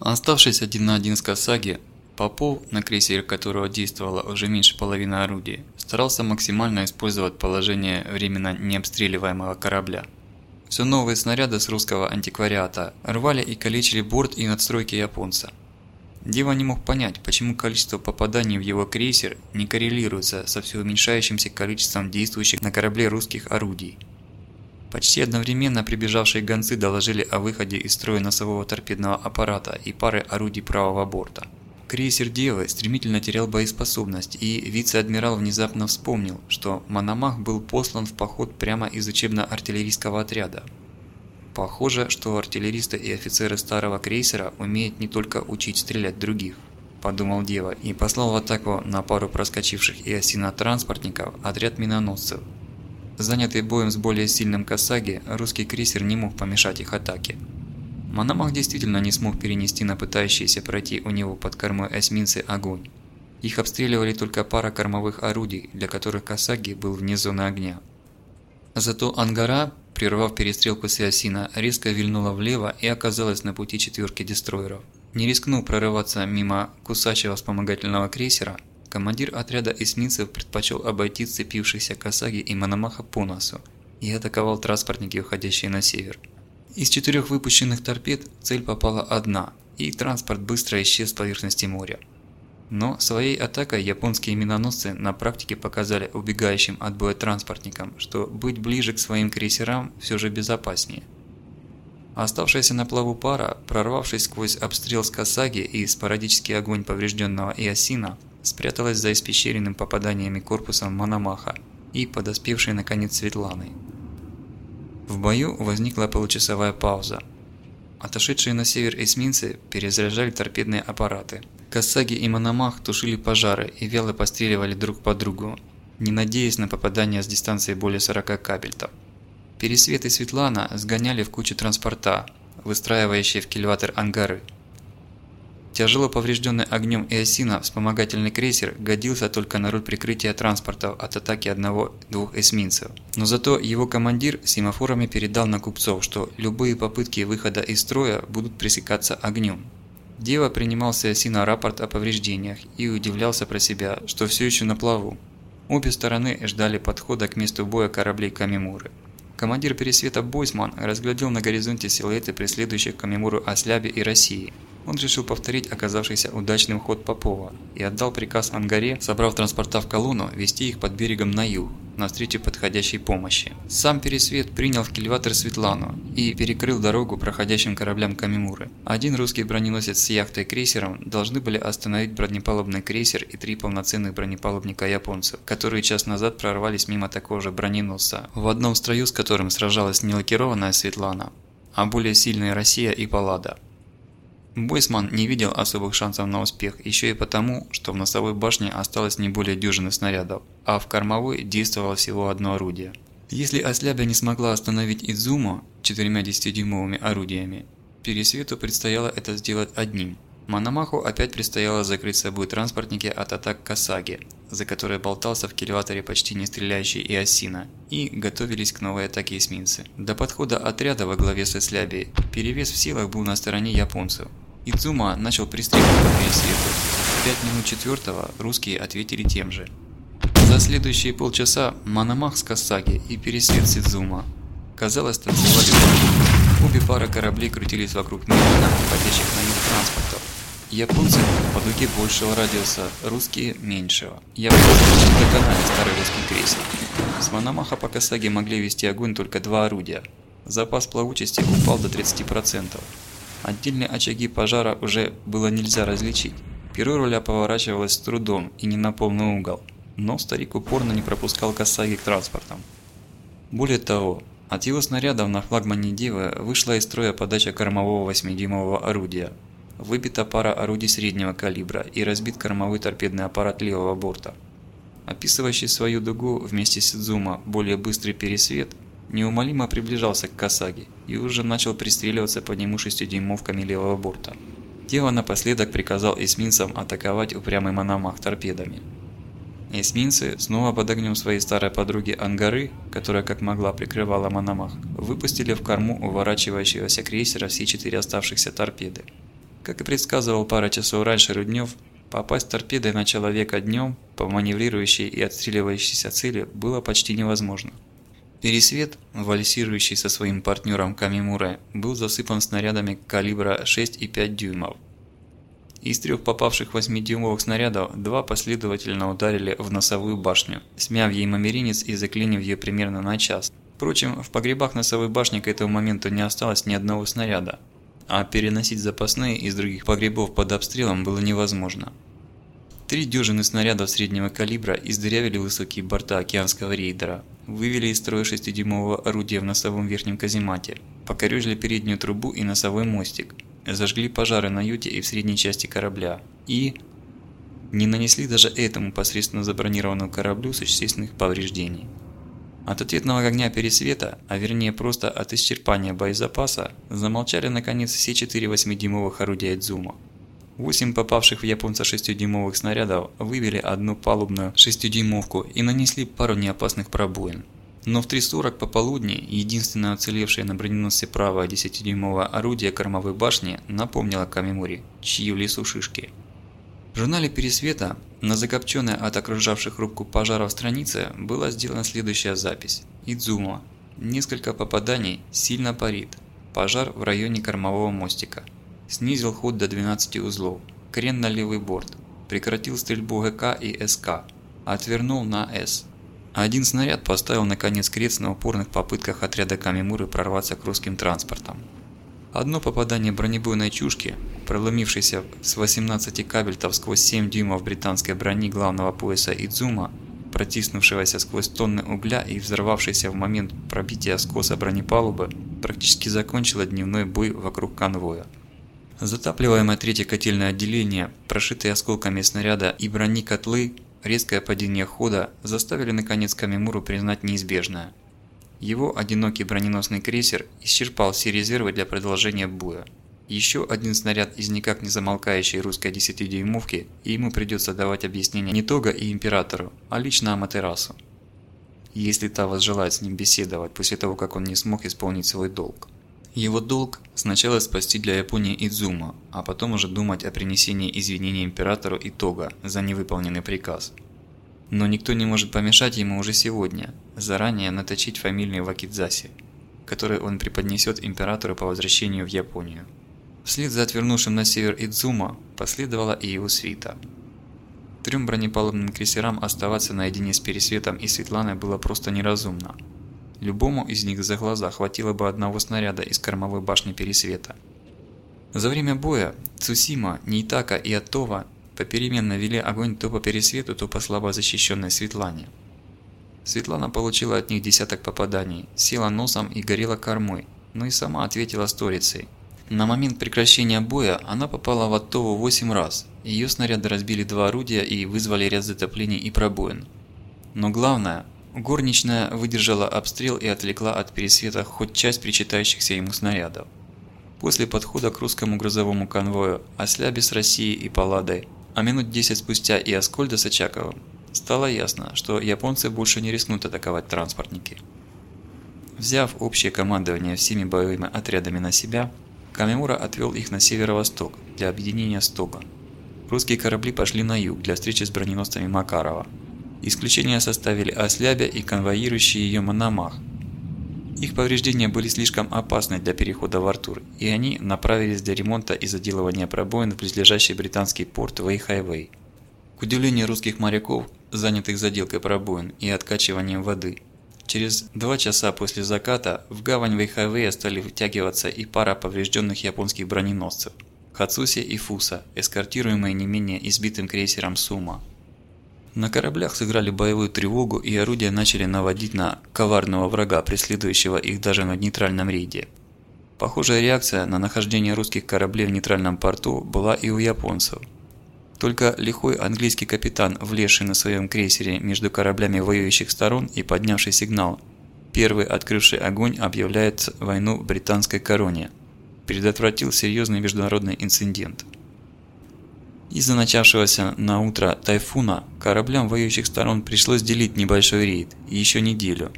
Оставшись один на один с Касаги, Попов, на крейсере которого действовало уже меньше половины орудий, старался максимально использовать положение временно необстреливаемого корабля. Все новые снаряды с русского антиквариата рвали и калечили борт и надстройки японца. Дива не мог понять, почему количество попаданий в его крейсер не коррелируется со все уменьшающимся количеством действующих на корабле русских орудий. Почти одновременно прибежавшие гонцы доложили о выходе из строя носового торпедного аппарата и пары орудий правого борта. Крейсер Девы стремительно терял боеспособность, и вице-адмирал внезапно вспомнил, что Мономах был послан в поход прямо из учебно-артиллерийского отряда. Похоже, что артиллеристы и офицеры старого крейсера умеют не только учить стрелять других, подумал Дева и послал в атаку на пару проскочивших и осина транспортников отряд миноносцев, Занятый боем с более сильным Касаги, русский крейсер не мог помешать их атаке. Мономах действительно не смог перенести на пытающиеся пройти у него под кормой эсминцы огонь. Их обстреливали только пара кормовых орудий, для которых Касаги был вне зоны огня. Зато Ангара, прервав перестрелку с Иосина, резко вильнула влево и оказалась на пути четверки дестройеров. Не рискнув прорываться мимо кусачего вспомогательного крейсера, Командир отряда эсминцев предпочел обойти сцепившихся Касаги и Мономаха по носу и атаковал транспортники, уходящие на север. Из четырех выпущенных торпед цель попала одна, и транспорт быстро исчез с поверхности моря. Но своей атакой японские миноносцы на практике показали убегающим от боя транспортникам, что быть ближе к своим крейсерам все же безопаснее. Оставшаяся на плаву пара, прорвавшись сквозь обстрел с Касаги и спорадический огонь поврежденного Иосина, спряталась за испещренным попаданиями корпусом Мономаха и подоспевшей наконец Светланой. В бою возникла получасовая пауза. Отошедшие на север эсминцы перезаряжали торпедные аппараты. Кассаги и Мономах тушили пожары и вяло постреливали друг по другу, не надеясь на попадание с дистанции более 40 кабельтов. Пересвет и Светлана сгоняли в кучу транспорта, выстраивающие в кильватер ангары – Тяжело поврежденный огнем Эосина вспомогательный крейсер годился только на роль прикрытия транспорта от атаки одного-двух эсминцев. Но зато его командир семафорами передал на купцов, что любые попытки выхода из строя будут пресекаться огнем. Дева принимал с Эосина рапорт о повреждениях и удивлялся про себя, что все еще на плаву. Обе стороны ждали подхода к месту боя кораблей Камимуры. Командир Пересвета Бойсман разглядел на горизонте силуэты преследующих Камимуру Осляби и России – он решил повторить оказавшийся удачным ход Попова и отдал приказ Ангаре, собрав транспорта в колонну, вести их под берегом на юг, навстречу подходящей помощи. Сам Пересвет принял в кильватер Светлану и перекрыл дорогу проходящим кораблям Камимуры. Один русский броненосец с яхтой-крейсером должны были остановить бронепалубный крейсер и три полноценных бронепалубника японцев, которые час назад прорвались мимо такого же броненосца, в одном строю с которым сражалась не лакированная Светлана, а более сильная Россия и Паллада. Бойсман не видел особых шансов на успех еще и потому, что в носовой башне осталось не более дюжины снарядов, а в кормовой действовало всего одно орудие. Если Ослябя не смогла остановить Идзумо четырьмя 10-дюймовыми орудиями, Пересвету предстояло это сделать одним. Мономаху опять предстояло закрыть собой транспортники от атак Касаги, за которой болтался в кильваторе почти не стреляющий Иосина, и готовились к новой атаке эсминцы. До подхода отряда во главе со Слябей перевес в силах был на стороне японцев, Идзума начал пристреливать по пересвету. В минут четвертого русские ответили тем же. За следующие полчаса Мономах с Касаги и пересвет с Идзума, казалось, танцевали Обе пары кораблей крутились вокруг медленно уходящих на них транспортов. Японцы по дуге большего радиуса, русские меньшего. Японцы догнали старый русский крейсер. С Мономаха по Касаге могли вести огонь только два орудия. Запас плавучести упал до 30%. Отдельные очаги пожара уже было нельзя различить. Перо руля поворачивалось с трудом и не на полный угол, но старик упорно не пропускал Касаги к транспортам. Более того, от его снарядов на флагмане Девы вышла из строя подача кормового 8-дюймового орудия. Выбита пара орудий среднего калибра и разбит кормовой торпедный аппарат левого борта. Описывающий свою дугу вместе с Идзума более быстрый пересвет – неумолимо приближался к Касаги и уже начал пристреливаться по нему шестидюймовками левого борта. Дева напоследок приказал эсминцам атаковать упрямый Мономах торпедами. Эсминцы, снова под огнем своей старой подруги Ангары, которая как могла прикрывала Мономах, выпустили в корму уворачивающегося крейсера все четыре оставшихся торпеды. Как и предсказывал пара часов раньше Руднев, попасть торпедой на человека днем по маневрирующей и отстреливающейся цели было почти невозможно. Пересвет, вальсирующий со своим партнером Камимуре, был засыпан снарядами калибра 6,5 дюймов. Из трех попавших 8-дюймовых снарядов, два последовательно ударили в носовую башню, смяв ей мамеринец и заклинив ее примерно на час. Впрочем, в погребах носовой башни к этому моменту не осталось ни одного снаряда, а переносить запасные из других погребов под обстрелом было невозможно. Три дюжины снарядов среднего калибра издырявили высокие борта океанского рейдера, вывели из строя 6-дюймового орудия в носовом верхнем каземате, покорежили переднюю трубу и носовой мостик, зажгли пожары на юте и в средней части корабля и не нанесли даже этому посредственно забронированному кораблю существенных повреждений. От ответного огня пересвета, а вернее просто от исчерпания боезапаса, замолчали наконец все четыре 8-дюймовых орудия Идзума. Восемь попавших в японца 6-дюймовых снарядов выбили одну палубную 6-дюймовку и нанесли пару неопасных пробоин. Но в 3.40 пополудни единственное уцелевшее на броненосце правое 10-дюймовое орудие кормовой башни напомнило Камимури, чьи в лесу шишки. Журнале «Пересвета» на закопченной от окружавших рубку пожаров странице была сделана следующая запись. Идзума. Несколько попаданий, сильно парит. Пожар в районе кормового мостика. Снизил ход до 12 узлов. Крен на левый борт. Прекратил стрельбу ГК и СК. Отвернул на С. Один снаряд поставил наконец крест на упорных попытках отряда Камимуры прорваться к русским транспортам. Одно попадание бронебойной чушки, проломившейся с 18 кабельтов сквозь 7 дюймов британской брони главного пояса Идзума, протиснувшегося сквозь тонны угля и взорвавшейся в момент пробития скоса бронепалубы, практически закончило дневной бой вокруг конвоя. Затапливаемое третье котельное отделение, прошитые осколками снаряда и брони котлы, резкое падение хода заставили наконец Камимуру признать неизбежное. Его одинокий броненосный крейсер исчерпал все резервы для продолжения боя. Еще один снаряд из никак не замолкающей русской 10-дюймовки, и ему придется давать объяснение не Тога и Императору, а лично Аматерасу. Если та возжелает с ним беседовать после того, как он не смог исполнить свой долг. Его долг – сначала спасти для Японии Идзума, а потом уже думать о принесении извинений императору Итога за невыполненный приказ. Но никто не может помешать ему уже сегодня, заранее наточить фамильный Вакидзаси, который он преподнесет императору по возвращению в Японию. Вслед за отвернувшим на север Идзума последовала и его свита. Трем бронепалубным крейсерам оставаться наедине с Пересветом и Светланой было просто неразумно – Любому из них за глаза хватило бы одного снаряда из кормовой башни Пересвета. За время боя Цусима, Нейтака и Атова попеременно вели огонь то по Пересвету, то по слабо защищенной Светлане. Светлана получила от них десяток попаданий, села носом и горела кормой, но и сама ответила сторицей. На момент прекращения боя она попала в Аттову 8 раз, ее снаряды разбили два орудия и вызвали ряд затоплений и пробоин. Но главное, Горничная выдержала обстрел и отвлекла от пересвета хоть часть причитающихся ему снарядов. После подхода к русскому грузовому конвою Ослябе с Россией и Палладой, а минут 10 спустя и Аскольда с Очаковым, стало ясно, что японцы больше не рискнут атаковать транспортники. Взяв общее командование всеми боевыми отрядами на себя, Камемура отвел их на северо-восток для объединения с Того. Русские корабли пошли на юг для встречи с броненосцами Макарова – Исключение составили Ослябя и конвоирующий ее Мономах. Их повреждения были слишком опасны для перехода в Артур, и они направились для ремонта и заделывания пробоин в близлежащий британский порт Вейхайвей. К удивлению русских моряков, занятых заделкой пробоин и откачиванием воды, через два часа после заката в гавань Вейхайвея стали вытягиваться и пара поврежденных японских броненосцев – Хацуси и Фуса, эскортируемые не менее избитым крейсером Сума. На кораблях сыграли боевую тревогу и орудия начали наводить на коварного врага, преследующего их даже на нейтральном рейде. Похожая реакция на нахождение русских кораблей в нейтральном порту была и у японцев. Только лихой английский капитан, влезший на своем крейсере между кораблями воюющих сторон и поднявший сигнал, первый открывший огонь объявляет войну британской короне, предотвратил серьезный международный инцидент. Из-за начавшегося на утро тайфуна кораблям воюющих сторон пришлось делить небольшой рейд еще неделю.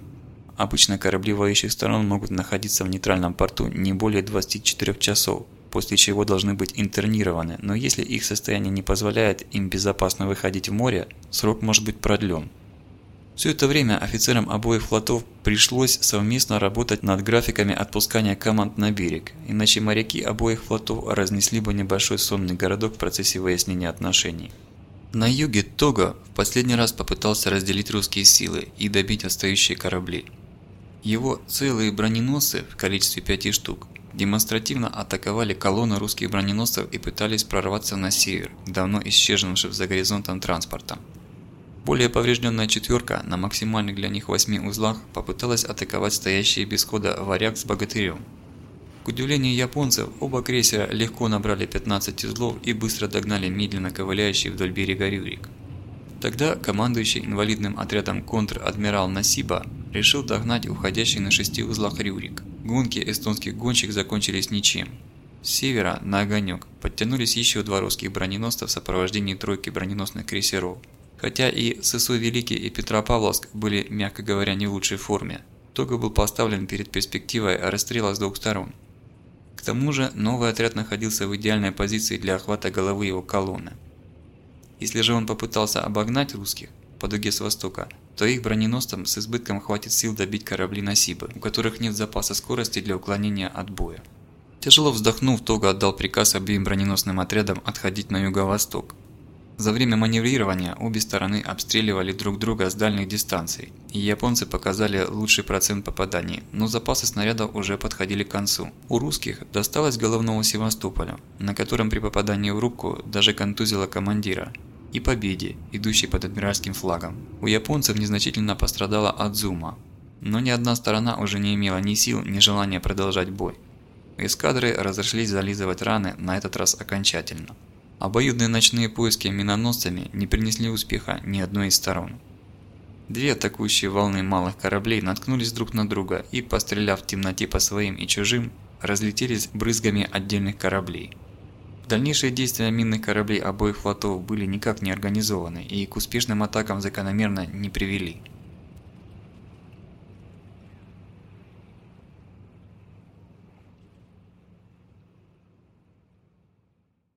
Обычно корабли воюющих сторон могут находиться в нейтральном порту не более 24 часов, после чего должны быть интернированы, но если их состояние не позволяет им безопасно выходить в море, срок может быть продлен. Все это время офицерам обоих флотов пришлось совместно работать над графиками отпускания команд на берег, иначе моряки обоих флотов разнесли бы небольшой сонный городок в процессе выяснения отношений. На юге Того в последний раз попытался разделить русские силы и добить отстающие корабли. Его целые броненосцы в количестве пяти штук демонстративно атаковали колонны русских броненосцев и пытались прорваться на север, давно исчезнувшим за горизонтом транспорта. Более поврежденная четверка на максимальных для них восьми узлах попыталась атаковать стоящие без хода варяг с богатырем. К удивлению японцев, оба крейсера легко набрали 15 узлов и быстро догнали медленно ковыляющий вдоль берега Рюрик. Тогда командующий инвалидным отрядом контр-адмирал Насиба решил догнать уходящий на шести узлах Рюрик. Гонки эстонских гонщик закончились ничем. С севера на огонек подтянулись еще два русских броненосца в сопровождении тройки броненосных крейсеров. Хотя и Сысой Великий и Петропавловск были, мягко говоря, не в лучшей форме, Того был поставлен перед перспективой расстрела с двух сторон. К тому же новый отряд находился в идеальной позиции для охвата головы его колонны. Если же он попытался обогнать русских по дуге с востока, то их броненосцам с избытком хватит сил добить корабли Насибы, у которых нет запаса скорости для уклонения от боя. Тяжело вздохнув, Тога отдал приказ обеим броненосным отрядам отходить на юго-восток, за время маневрирования обе стороны обстреливали друг друга с дальних дистанций, и японцы показали лучший процент попаданий, но запасы снарядов уже подходили к концу. У русских досталось головному Севастополю, на котором при попадании в рубку даже контузило командира, и победе, идущей под адмиральским флагом. У японцев незначительно пострадала Адзума, но ни одна сторона уже не имела ни сил, ни желания продолжать бой. Эскадры разошлись зализывать раны, на этот раз окончательно. Обоюдные ночные поиски миноносцами не принесли успеха ни одной из сторон. Две атакующие волны малых кораблей наткнулись друг на друга и, постреляв в темноте по своим и чужим, разлетелись брызгами отдельных кораблей. Дальнейшие действия минных кораблей обоих флотов были никак не организованы и к успешным атакам закономерно не привели.